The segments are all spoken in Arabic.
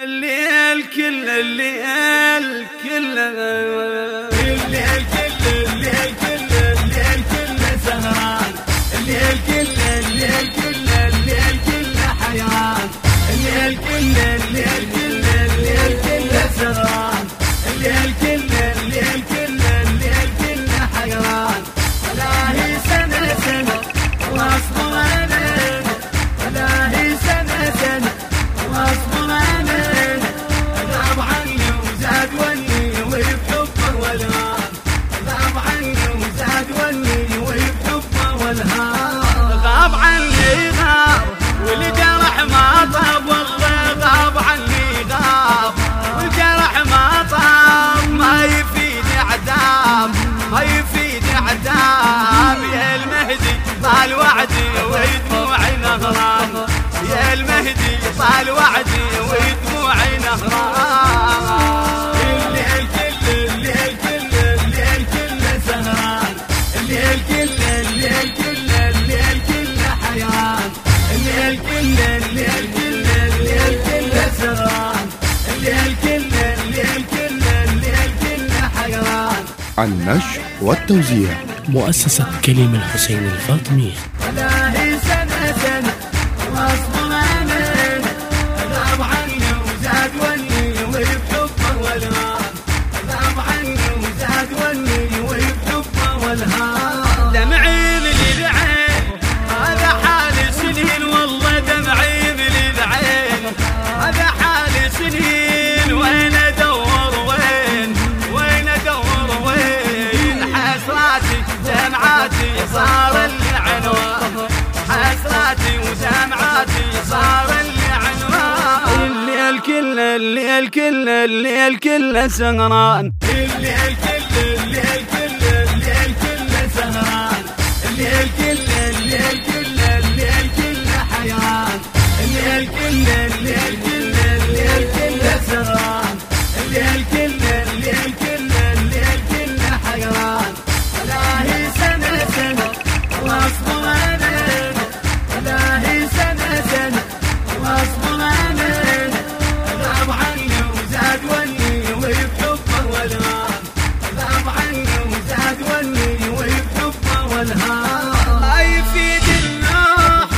الليل كل الليل كل النشر والتوزيع. مؤسسة كليم الحسين الفاطمية. صار اللي عنوان حسراتي ودمعاتي صار اللي عنوان الليل كله الليل كله الليل كله سهران. الليل كله الليل كله الليل كله سهران. الليل كله الليل كله الليل كله حيان الليل كله الليل كله الليل كله سهران. الليل ما يفيد النوح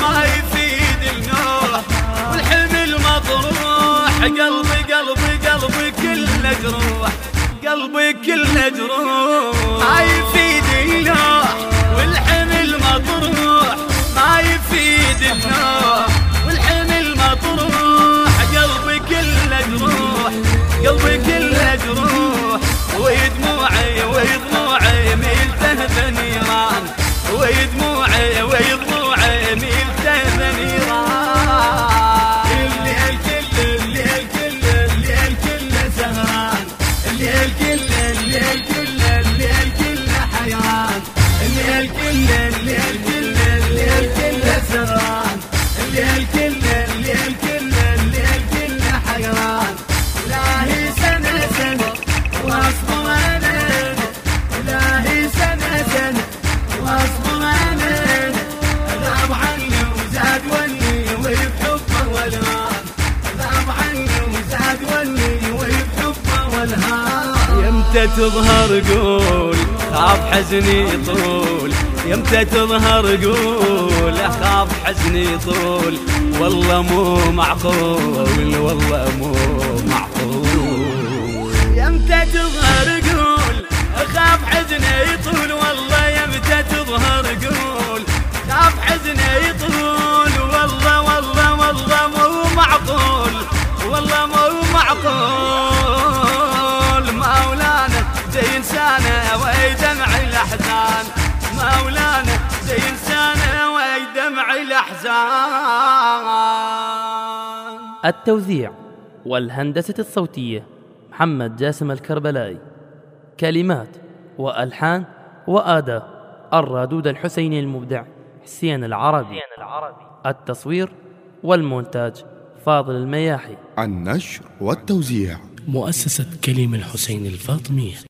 ما يفيد النوح قلبي قلبي قلبي كله جروح. قلبي كله جروح. ما يفيد النوح والحمل مطروح. ما يفيد النوح والحمل مطروح. قلبي كله جروح. قلبي الليل كل الليل كل الليل كل حيان الليل كل الليل يمتى تظهر قول خاف حزني طول. يمتى تظهر قول اخاف حزني طول. والله مو معقول والله مو معقول. يمتى تظهر قول اخاف حزني طول. والله يمتى تظهر قول خاف حزني طول. والله والله والله مو معقول. والله مو مولانا زي انسانه وي دمع الأحزان. التوزيع والهندسة الصوتية محمد جاسم الكربلائي. كلمات وألحان وآداء الرادود الحسيني المبدع حسين العربي. التصوير والمونتاج فاضل المياحي. النشر والتوزيع. مؤسسة كليم الحسين الفاطمية.